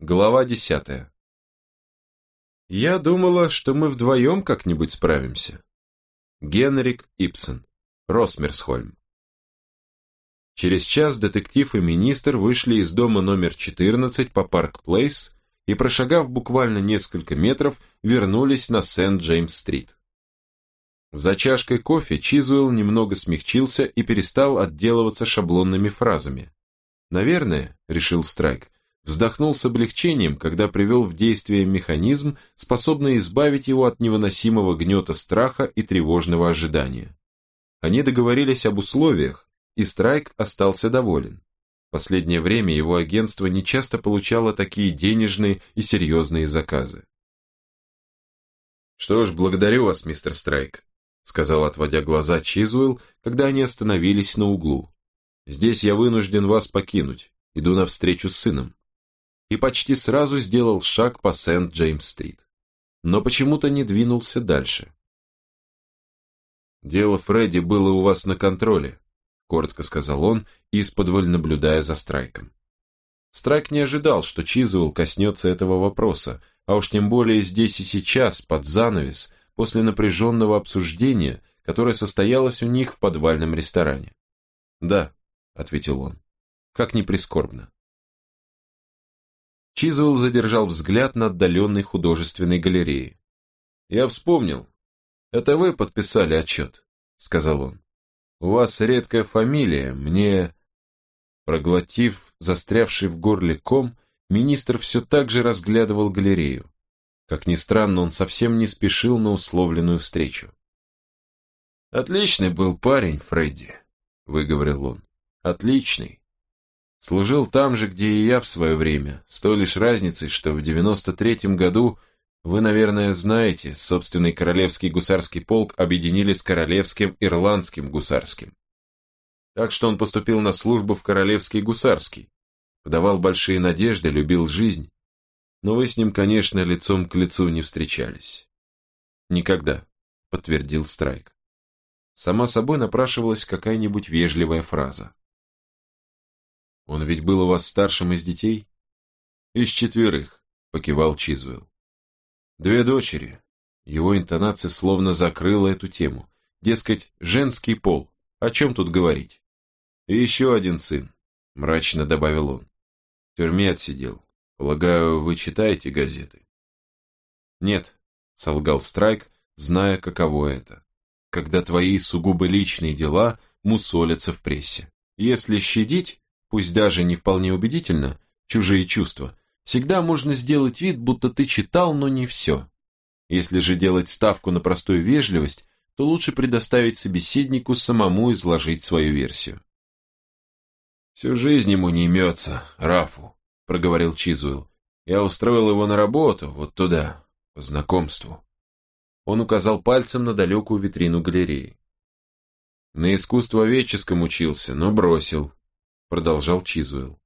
Глава десятая. Я думала, что мы вдвоем как-нибудь справимся. Генрик Ибсен, Росмерсхольм. Через час детектив и министр вышли из дома номер 14 по Парк-Плейс и, прошагав буквально несколько метров, вернулись на Сент-Джеймс-стрит. За чашкой кофе Чизуэлл немного смягчился и перестал отделываться шаблонными фразами. «Наверное», — решил Страйк, — вздохнул с облегчением, когда привел в действие механизм, способный избавить его от невыносимого гнета страха и тревожного ожидания. Они договорились об условиях, и Страйк остался доволен. В последнее время его агентство нечасто получало такие денежные и серьезные заказы. «Что ж, благодарю вас, мистер Страйк», сказал, отводя глаза Чизуэлл, когда они остановились на углу. «Здесь я вынужден вас покинуть, иду навстречу с сыном» и почти сразу сделал шаг по Сент-Джеймс-стрит. Но почему-то не двинулся дальше. «Дело Фредди было у вас на контроле», — коротко сказал он, из-под наблюдая за Страйком. Страйк не ожидал, что Чизуэлл коснется этого вопроса, а уж тем более здесь и сейчас, под занавес, после напряженного обсуждения, которое состоялось у них в подвальном ресторане. «Да», — ответил он, — «как ни прискорбно». Чизуэлл задержал взгляд на отдаленной художественной галерее. «Я вспомнил. Это вы подписали отчет», — сказал он. «У вас редкая фамилия, мне...» Проглотив застрявший в горле ком, министр все так же разглядывал галерею. Как ни странно, он совсем не спешил на условленную встречу. «Отличный был парень, Фредди», — выговорил он. «Отличный. Служил там же, где и я в свое время, с той лишь разницей, что в 93-м году, вы, наверное, знаете, собственный Королевский гусарский полк объединили с Королевским Ирландским гусарским. Так что он поступил на службу в Королевский гусарский, подавал большие надежды, любил жизнь, но вы с ним, конечно, лицом к лицу не встречались. Никогда, подтвердил Страйк. Сама собой напрашивалась какая-нибудь вежливая фраза. Он ведь был у вас старшим из детей? Из четверых, покивал Чизвелл. Две дочери. Его интонация словно закрыла эту тему. Дескать, женский пол. О чем тут говорить? И еще один сын, мрачно добавил он. В тюрьме отсидел. Полагаю, вы читаете газеты? Нет, солгал Страйк, зная, каково это. Когда твои сугубо личные дела мусолятся в прессе. Если щадить, пусть даже не вполне убедительно, чужие чувства, всегда можно сделать вид, будто ты читал, но не все. Если же делать ставку на простую вежливость, то лучше предоставить собеседнику самому изложить свою версию. «Всю жизнь ему не имется, Рафу», — проговорил Чизуэлл. «Я устроил его на работу, вот туда, по знакомству». Он указал пальцем на далекую витрину галереи. На искусствоведческом учился, но бросил продолжал Чизуэлл.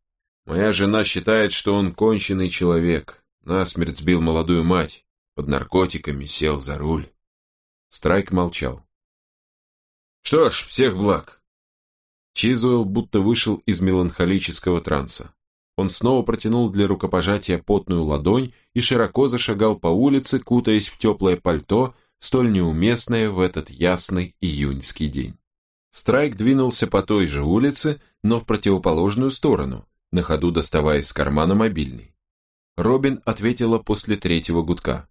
Моя жена считает, что он конченый человек, насмерть сбил молодую мать, под наркотиками сел за руль. Страйк молчал. Что ж, всех благ. Чизуэлл будто вышел из меланхолического транса. Он снова протянул для рукопожатия потную ладонь и широко зашагал по улице, кутаясь в теплое пальто, столь неуместное в этот ясный июньский день. Страйк двинулся по той же улице, но в противоположную сторону, на ходу доставая из кармана мобильный. Робин ответила после третьего гудка.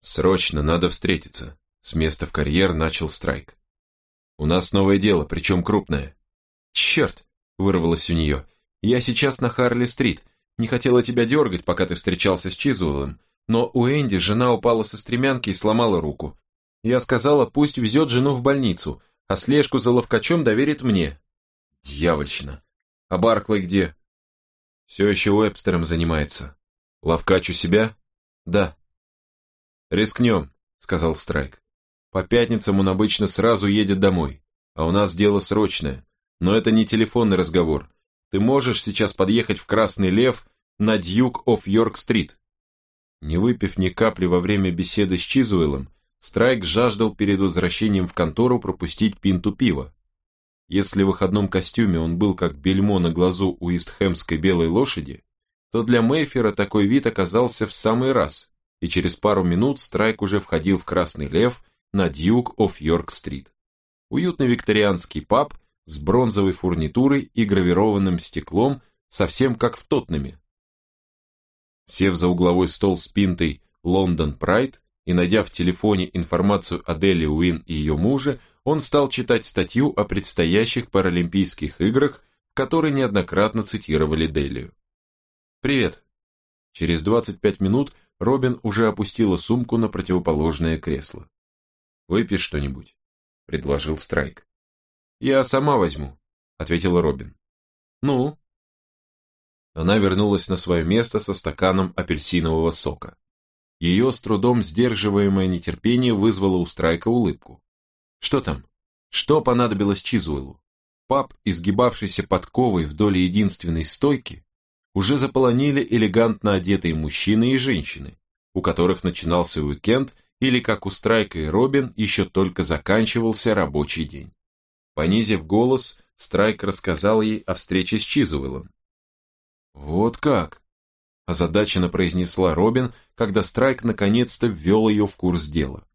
«Срочно надо встретиться», — с места в карьер начал Страйк. «У нас новое дело, причем крупное». «Черт!» — вырвалось у нее. «Я сейчас на Харли-стрит. Не хотела тебя дергать, пока ты встречался с Чизуэллом, но у Энди жена упала со стремянки и сломала руку. Я сказала, пусть везет жену в больницу, а слежку за ловкачом доверит мне. Дьявольщина. А Барклey где? Все еще Уэбстером занимается. Ловкач у себя? Да. Рискнем, сказал Страйк. По пятницам он обычно сразу едет домой, а у нас дело срочное. Но это не телефонный разговор. Ты можешь сейчас подъехать в Красный Лев на Дьюк оф Йорк-стрит. Не выпив ни капли во время беседы с Чизуэлом, Страйк жаждал перед возвращением в контору пропустить пинту пива. Если в выходном костюме он был как бельмо на глазу у истхэмской белой лошади, то для Мейфера такой вид оказался в самый раз, и через пару минут Страйк уже входил в Красный Лев на Дьюк оф Йорк-стрит. Уютный викторианский паб с бронзовой фурнитурой и гравированным стеклом, совсем как в Тотнеме. Сев за угловой стол с пинтой «Лондон Прайд» и найдя в телефоне информацию о Дели Уин и ее муже, он стал читать статью о предстоящих Паралимпийских играх, в которой неоднократно цитировали Делию. «Привет». Через 25 минут Робин уже опустила сумку на противоположное кресло. «Выпей что-нибудь», — предложил Страйк. «Я сама возьму», — ответила Робин. «Ну?» Она вернулась на свое место со стаканом апельсинового сока. Ее с трудом сдерживаемое нетерпение вызвало у Страйка улыбку. Что там? Что понадобилось Чизуэлу? Пап, изгибавшийся подковой вдоль единственной стойки, уже заполонили элегантно одетые мужчины и женщины, у которых начинался уикенд или, как у Страйка и Робин, еще только заканчивался рабочий день. Понизив голос, Страйк рассказал ей о встрече с Чизуэлом. «Вот как!» – озадаченно произнесла Робин, когда Страйк наконец-то ввел ее в курс дела.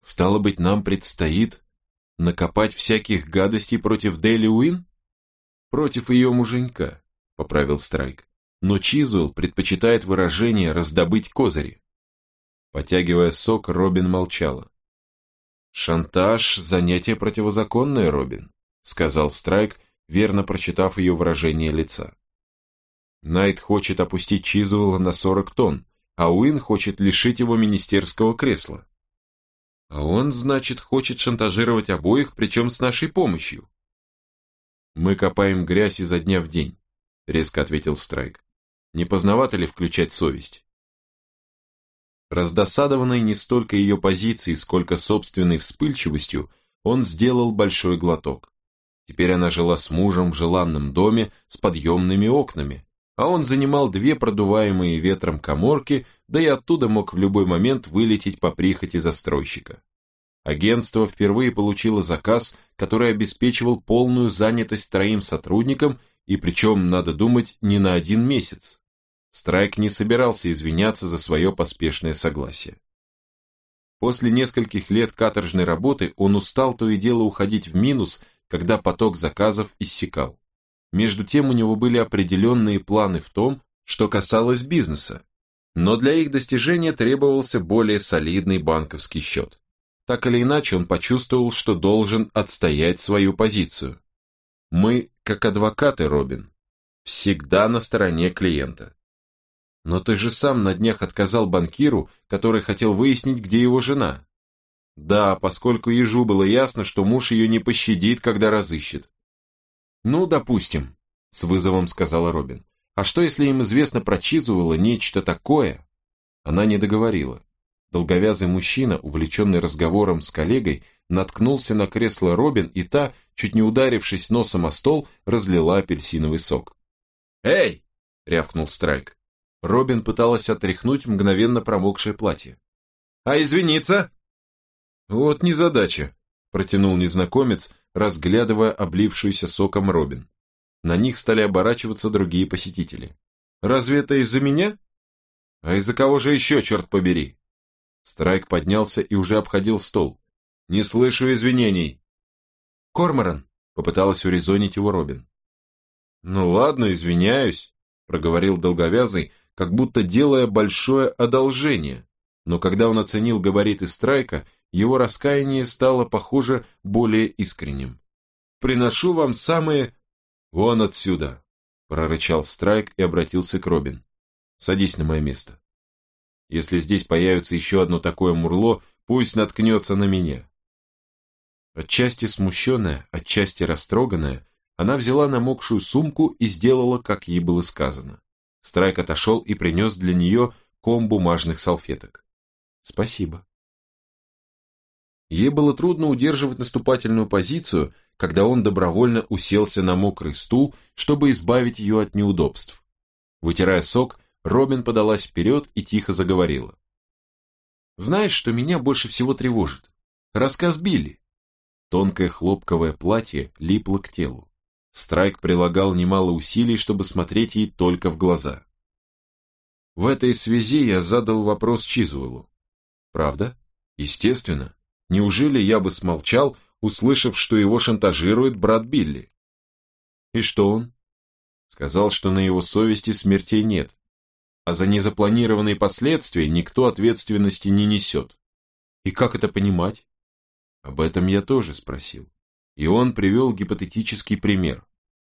«Стало быть, нам предстоит накопать всяких гадостей против Дели Уин?» «Против ее муженька», – поправил Страйк. «Но Чизуэлл предпочитает выражение «раздобыть козыри». Потягивая сок, Робин молчала. «Шантаж – занятие противозаконное, Робин», – сказал Страйк, верно прочитав ее выражение лица. Найт хочет опустить Чизуэлла на 40 тонн, а Уин хочет лишить его министерского кресла. А он, значит, хочет шантажировать обоих, причем с нашей помощью. Мы копаем грязь изо дня в день, резко ответил Страйк. Не поздновато ли включать совесть? Раздосадованный не столько ее позицией, сколько собственной вспыльчивостью, он сделал большой глоток. Теперь она жила с мужем в желанном доме с подъемными окнами, а он занимал две продуваемые ветром коморки, да и оттуда мог в любой момент вылететь по прихоти застройщика. Агентство впервые получило заказ, который обеспечивал полную занятость троим сотрудникам, и причем, надо думать, не на один месяц. Страйк не собирался извиняться за свое поспешное согласие. После нескольких лет каторжной работы он устал то и дело уходить в минус, когда поток заказов иссякал. Между тем у него были определенные планы в том, что касалось бизнеса, но для их достижения требовался более солидный банковский счет. Так или иначе он почувствовал, что должен отстоять свою позицию. Мы, как адвокаты, Робин, всегда на стороне клиента. Но ты же сам на днях отказал банкиру, который хотел выяснить, где его жена. Да, поскольку ежу было ясно, что муж ее не пощадит, когда разыщет. «Ну, допустим», — с вызовом сказала Робин. «А что, если им известно про Чизуэлла нечто такое?» Она не договорила. Долговязый мужчина, увлеченный разговором с коллегой, наткнулся на кресло Робин, и та, чуть не ударившись носом о стол, разлила апельсиновый сок. «Эй!» — рявкнул Страйк. Робин пыталась отряхнуть мгновенно промокшее платье. «А извиниться?» «Вот незадача», — протянул незнакомец, разглядывая облившуюся соком Робин. На них стали оборачиваться другие посетители. «Разве это из-за меня?» «А из-за кого же еще, черт побери?» Страйк поднялся и уже обходил стол. «Не слышу извинений!» «Корморан!» — попыталась урезонить его Робин. «Ну ладно, извиняюсь», — проговорил долговязый, как будто делая большое одолжение. Но когда он оценил габариты Страйка, его раскаяние стало, похоже, более искренним. «Приношу вам самые...» «Вон отсюда!» — прорычал Страйк и обратился к Робин. «Садись на мое место. Если здесь появится еще одно такое мурло, пусть наткнется на меня». Отчасти смущенная, отчасти растроганная, она взяла намокшую сумку и сделала, как ей было сказано. Страйк отошел и принес для нее ком бумажных салфеток. «Спасибо», Ей было трудно удерживать наступательную позицию, когда он добровольно уселся на мокрый стул, чтобы избавить ее от неудобств. Вытирая сок, Робин подалась вперед и тихо заговорила. «Знаешь, что меня больше всего тревожит? Рассказ Билли». Тонкое хлопковое платье липло к телу. Страйк прилагал немало усилий, чтобы смотреть ей только в глаза. В этой связи я задал вопрос Чизуэлу. Правда? Естественно. Неужели я бы смолчал, услышав, что его шантажирует брат Билли? И что он? Сказал, что на его совести смертей нет, а за незапланированные последствия никто ответственности не несет. И как это понимать? Об этом я тоже спросил. И он привел гипотетический пример.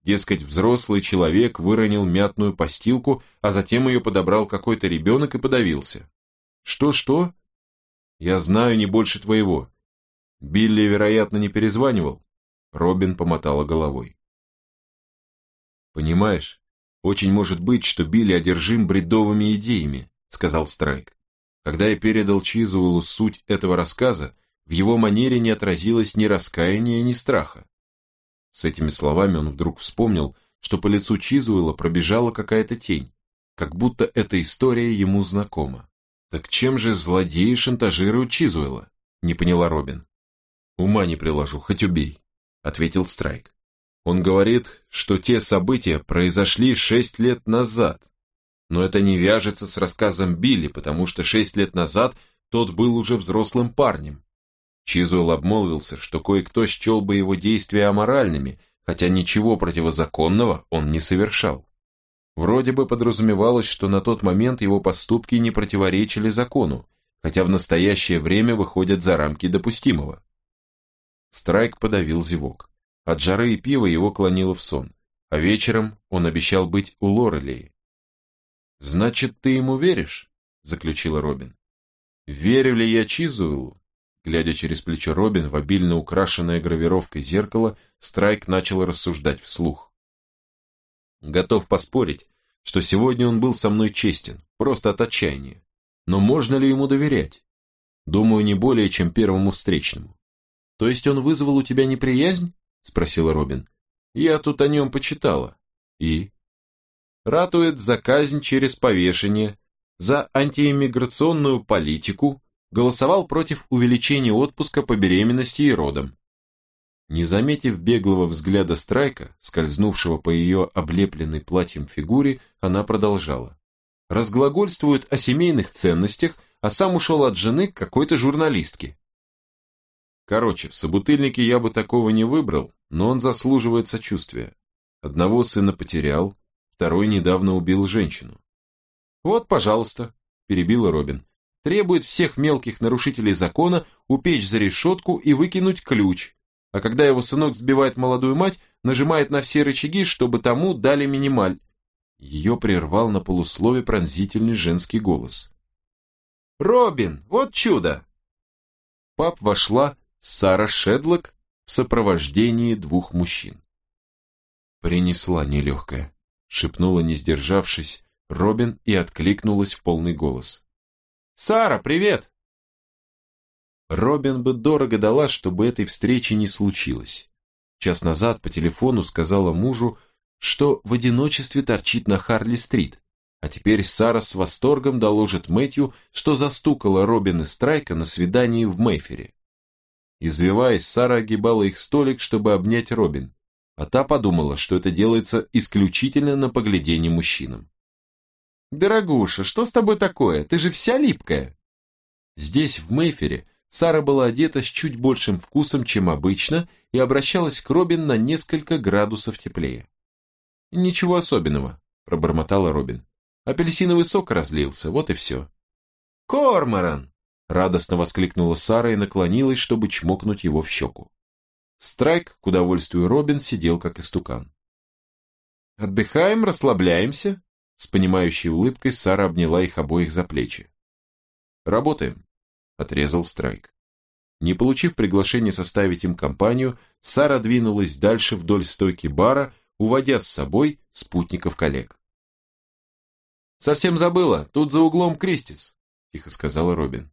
Дескать, взрослый человек выронил мятную постилку, а затем ее подобрал какой-то ребенок и подавился. Что-что? Я знаю не больше твоего. Билли, вероятно, не перезванивал. Робин помотала головой. Понимаешь, очень может быть, что Билли одержим бредовыми идеями, сказал Страйк. Когда я передал Чизуэлу суть этого рассказа, в его манере не отразилось ни раскаяния, ни страха. С этими словами он вдруг вспомнил, что по лицу Чизуэла пробежала какая-то тень, как будто эта история ему знакома. «Так чем же злодеи шантажируют Чизуэла?» – не поняла Робин. «Ума не приложу, хоть убей», – ответил Страйк. Он говорит, что те события произошли шесть лет назад. Но это не вяжется с рассказом Билли, потому что шесть лет назад тот был уже взрослым парнем. Чизуэлл обмолвился, что кое-кто счел бы его действия аморальными, хотя ничего противозаконного он не совершал. Вроде бы подразумевалось, что на тот момент его поступки не противоречили закону, хотя в настоящее время выходят за рамки допустимого. Страйк подавил зевок. От жары и пива его клонило в сон, а вечером он обещал быть у Лорелей. «Значит, ты ему веришь?» – заключила Робин. «Верю ли я Чизуэлу? Глядя через плечо Робин в обильно украшенное гравировкой зеркало, Страйк начал рассуждать вслух. Готов поспорить, что сегодня он был со мной честен, просто от отчаяния. Но можно ли ему доверять? Думаю, не более, чем первому встречному. То есть он вызвал у тебя неприязнь? Спросила Робин. Я тут о нем почитала. И? Ратует за казнь через повешение, за антииммиграционную политику, голосовал против увеличения отпуска по беременности и родам. Не заметив беглого взгляда Страйка, скользнувшего по ее облепленной платьем фигуре, она продолжала. Разглагольствует о семейных ценностях, а сам ушел от жены к какой-то журналистке. Короче, в собутыльнике я бы такого не выбрал, но он заслуживает сочувствия. Одного сына потерял, второй недавно убил женщину. «Вот, пожалуйста», – перебила Робин требует всех мелких нарушителей закона упечь за решетку и выкинуть ключ, а когда его сынок сбивает молодую мать, нажимает на все рычаги, чтобы тому дали минималь. Ее прервал на полуслове пронзительный женский голос. «Робин, вот чудо!» пап вошла Сара Шедлок в сопровождении двух мужчин. «Принесла нелегкая», — шепнула, не сдержавшись, Робин и откликнулась в полный голос. Сара, привет!» Робин бы дорого дала, чтобы этой встречи не случилось. Час назад по телефону сказала мужу, что в одиночестве торчит на Харли-стрит, а теперь Сара с восторгом доложит Мэтью, что застукала Робин и Страйка на свидании в Мейфере. Извиваясь, Сара огибала их столик, чтобы обнять Робин, а та подумала, что это делается исключительно на поглядение мужчинам. «Дорогуша, что с тобой такое? Ты же вся липкая!» Здесь, в Мейфере, Сара была одета с чуть большим вкусом, чем обычно, и обращалась к Робин на несколько градусов теплее. «Ничего особенного», – пробормотала Робин. «Апельсиновый сок разлился, вот и все». «Корморан!» – радостно воскликнула Сара и наклонилась, чтобы чмокнуть его в щеку. Страйк, к удовольствию Робин, сидел как истукан. «Отдыхаем, расслабляемся», с понимающей улыбкой Сара обняла их обоих за плечи. «Работаем», – отрезал Страйк. Не получив приглашения составить им компанию, Сара двинулась дальше вдоль стойки бара, уводя с собой спутников коллег. «Совсем забыла, тут за углом Кристис», – тихо сказала Робин.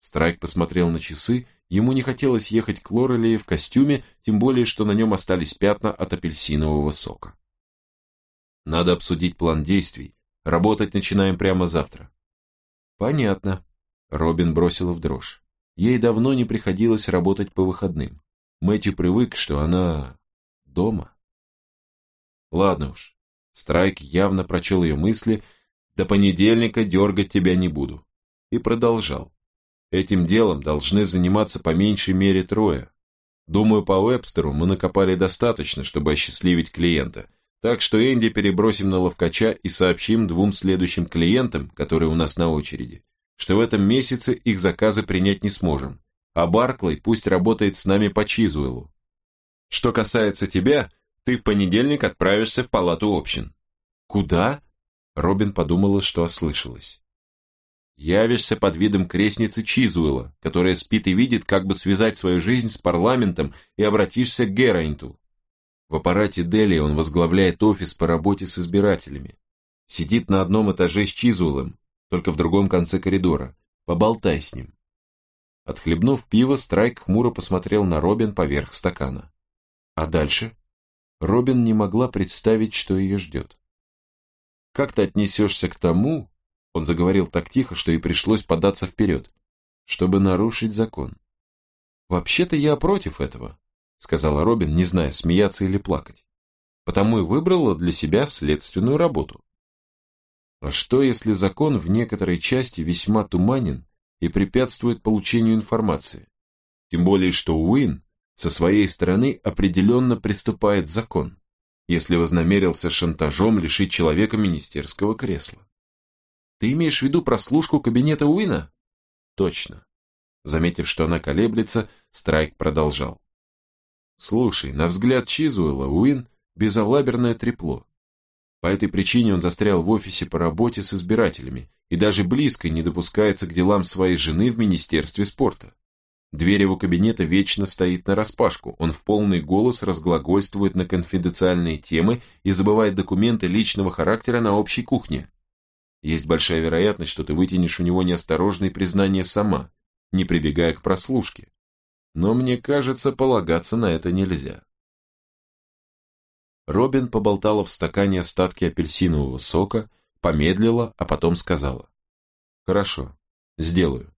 Страйк посмотрел на часы, ему не хотелось ехать к Лорелее в костюме, тем более, что на нем остались пятна от апельсинового сока. Надо обсудить план действий. Работать начинаем прямо завтра. Понятно. Робин бросила в дрожь. Ей давно не приходилось работать по выходным. Мэтью привык, что она дома. Ладно уж. Страйк явно прочел ее мысли. До понедельника дергать тебя не буду. И продолжал. Этим делом должны заниматься по меньшей мере трое. Думаю, по Вебстеру мы накопали достаточно, чтобы осчастливить клиента. Так что Энди перебросим на ловкача и сообщим двум следующим клиентам, которые у нас на очереди, что в этом месяце их заказы принять не сможем, а Барклey пусть работает с нами по Чизуэлу. Что касается тебя, ты в понедельник отправишься в палату общин. Куда? Робин подумала, что ослышалась. Явишься под видом крестницы Чизуэла, которая спит и видит, как бы связать свою жизнь с парламентом, и обратишься к Герайнту. В аппарате Дели он возглавляет офис по работе с избирателями. Сидит на одном этаже с Чизуэлом, только в другом конце коридора. Поболтай с ним. Отхлебнув пиво, Страйк хмуро посмотрел на Робин поверх стакана. А дальше? Робин не могла представить, что ее ждет. Как ты отнесешься к тому, он заговорил так тихо, что и пришлось податься вперед, чтобы нарушить закон. «Вообще-то я против этого», — сказала Робин, не зная, смеяться или плакать. «Потому и выбрала для себя следственную работу». А что, если закон в некоторой части весьма туманен и препятствует получению информации? Тем более, что Уин со своей стороны определенно приступает закон, если вознамерился шантажом лишить человека министерского кресла. Ты имеешь в виду прослушку кабинета Уина? Точно. Заметив, что она колеблется, Страйк продолжал. Слушай, на взгляд Чизуэлла, Уин – безалаберное трепло. По этой причине он застрял в офисе по работе с избирателями и даже близко не допускается к делам своей жены в Министерстве спорта. Дверь его кабинета вечно стоит нараспашку, он в полный голос разглагольствует на конфиденциальные темы и забывает документы личного характера на общей кухне. Есть большая вероятность, что ты вытянешь у него неосторожные признания сама, не прибегая к прослушке. Но мне кажется, полагаться на это нельзя. Робин поболтала в стакане остатки апельсинового сока, помедлила, а потом сказала. «Хорошо, сделаю».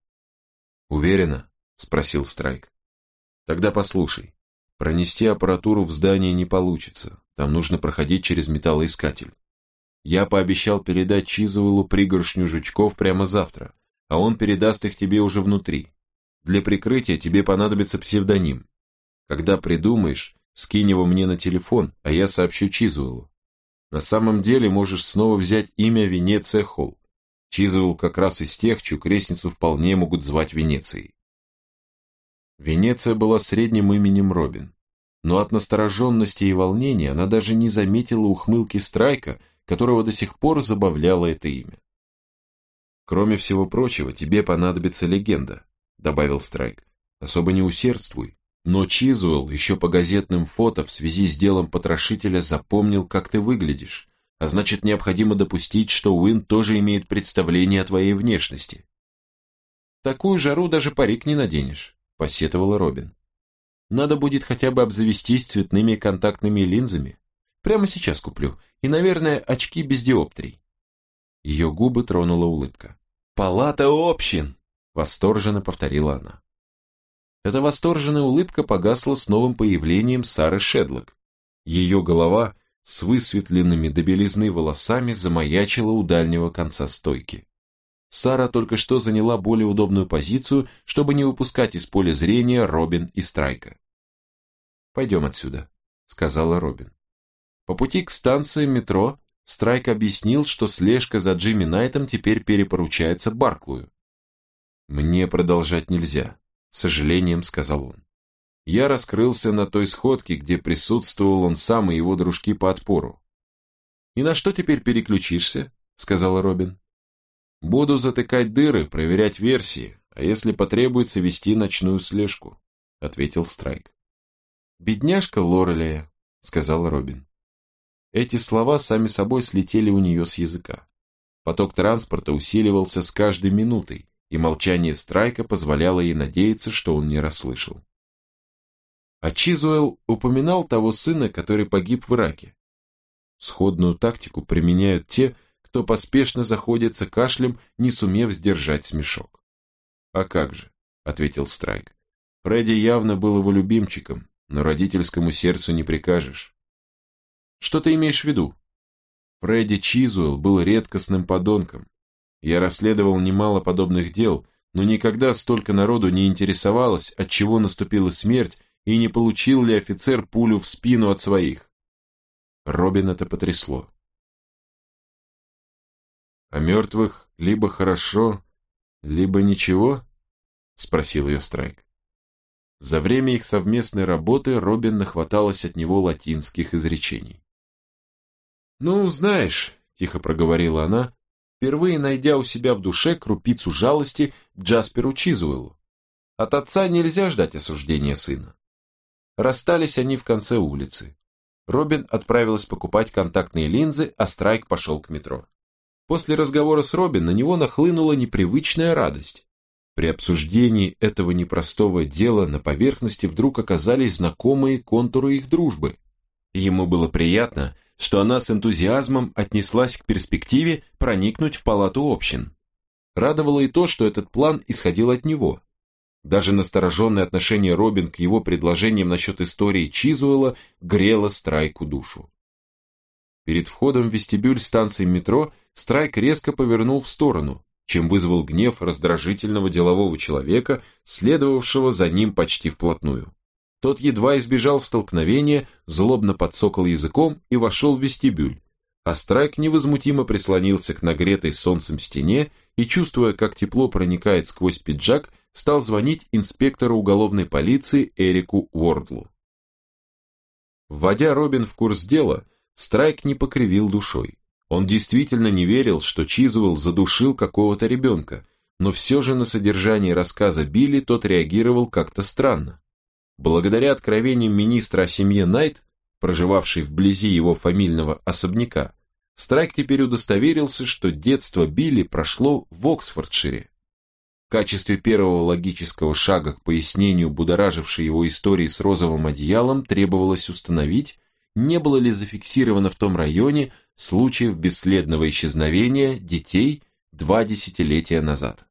«Уверена?» – спросил Страйк. «Тогда послушай. Пронести аппаратуру в здание не получится, там нужно проходить через металлоискатель. Я пообещал передать Чизуэлу пригоршню жучков прямо завтра, а он передаст их тебе уже внутри. Для прикрытия тебе понадобится псевдоним. Когда придумаешь, скинь его мне на телефон, а я сообщу Чизуэлу. На самом деле можешь снова взять имя Венеция Холл. Чизуэлл как раз из тех, чью крестницу вполне могут звать Венецией. Венеция была средним именем Робин, но от настороженности и волнения она даже не заметила ухмылки Страйка, которого до сих пор забавляло это имя. «Кроме всего прочего, тебе понадобится легенда», — добавил Страйк. «Особо не усердствуй, но Чизуэлл еще по газетным фото в связи с делом потрошителя запомнил, как ты выглядишь, а значит необходимо допустить, что Уин тоже имеет представление о твоей внешности». «Такую жару даже парик не наденешь», — посетовала Робин. «Надо будет хотя бы обзавестись цветными контактными линзами. Прямо сейчас куплю и, наверное, очки без диоптрий. Ее губы тронула улыбка. «Палата общин!» – восторженно повторила она. Эта восторженная улыбка погасла с новым появлением Сары Шедлок. Ее голова с высветленными до белизны волосами замаячила у дальнего конца стойки. Сара только что заняла более удобную позицию, чтобы не выпускать из поля зрения Робин и Страйка. «Пойдем отсюда», — сказала Робин. По пути к станции метро Страйк объяснил, что слежка за Джимми Найтом теперь перепоручается Барклую. «Мне продолжать нельзя», — с сожалением сказал он. Я раскрылся на той сходке, где присутствовал он сам и его дружки по отпору. «И на что теперь переключишься?» — сказала Робин. «Буду затыкать дыры, проверять версии, а если потребуется, вести ночную слежку», — ответил Страйк. «Бедняжка Лорелея», — сказал Робин. Эти слова сами собой слетели у нее с языка. Поток транспорта усиливался с каждой минутой, и молчание Страйка позволяло ей надеяться, что он не расслышал. А Чизуэлл упоминал того сына, который погиб в Ираке. Сходную тактику применяют те, кто поспешно заходится кашлем, не сумев сдержать смешок. «А как же», — ответил Страйк. «Фредди явно был его любимчиком, но родительскому сердцу не прикажешь. Что ты имеешь в виду? Фредди Чизуэлл был редкостным подонком. Я расследовал немало подобных дел, но никогда столько народу не интересовалось, от чего наступила смерть и не получил ли офицер пулю в спину от своих. Робин это потрясло. «О мертвых либо хорошо, либо ничего?» – спросил ее Страйк. За время их совместной работы Робин нахваталась от него латинских изречений. «Ну, знаешь», – тихо проговорила она, впервые найдя у себя в душе крупицу жалости к Джасперу Чизуэлу. От отца нельзя ждать осуждения сына. Расстались они в конце улицы. Робин отправилась покупать контактные линзы, а Страйк пошел к метро. После разговора с Робин на него нахлынула непривычная радость. При обсуждении этого непростого дела на поверхности вдруг оказались знакомые контуры их дружбы. Ему было приятно, что она с энтузиазмом отнеслась к перспективе проникнуть в палату общин. Радовало и то, что этот план исходил от него. Даже настороженное отношение Робин к его предложениям насчет истории Чизуэлла грело Страйку душу. Перед входом в вестибюль станции метро Страйк резко повернул в сторону, чем вызвал гнев раздражительного делового человека, следовавшего за ним почти вплотную. Тот едва избежал столкновения, злобно подсокал языком и вошел в вестибюль, а Страйк невозмутимо прислонился к нагретой солнцем стене и, чувствуя, как тепло проникает сквозь пиджак, стал звонить инспектору уголовной полиции Эрику Уордлу. Вводя Робин в курс дела, Страйк не покривил душой. Он действительно не верил, что Чизуэлл задушил какого-то ребенка, но все же на содержание рассказа Билли тот реагировал как-то странно. Благодаря откровениям министра о семье Найт, проживавшей вблизи его фамильного особняка, Страйк теперь удостоверился, что детство Билли прошло в Оксфордшире. В качестве первого логического шага к пояснению будоражившей его истории с розовым одеялом требовалось установить, не было ли зафиксировано в том районе случаев бесследного исчезновения детей два десятилетия назад.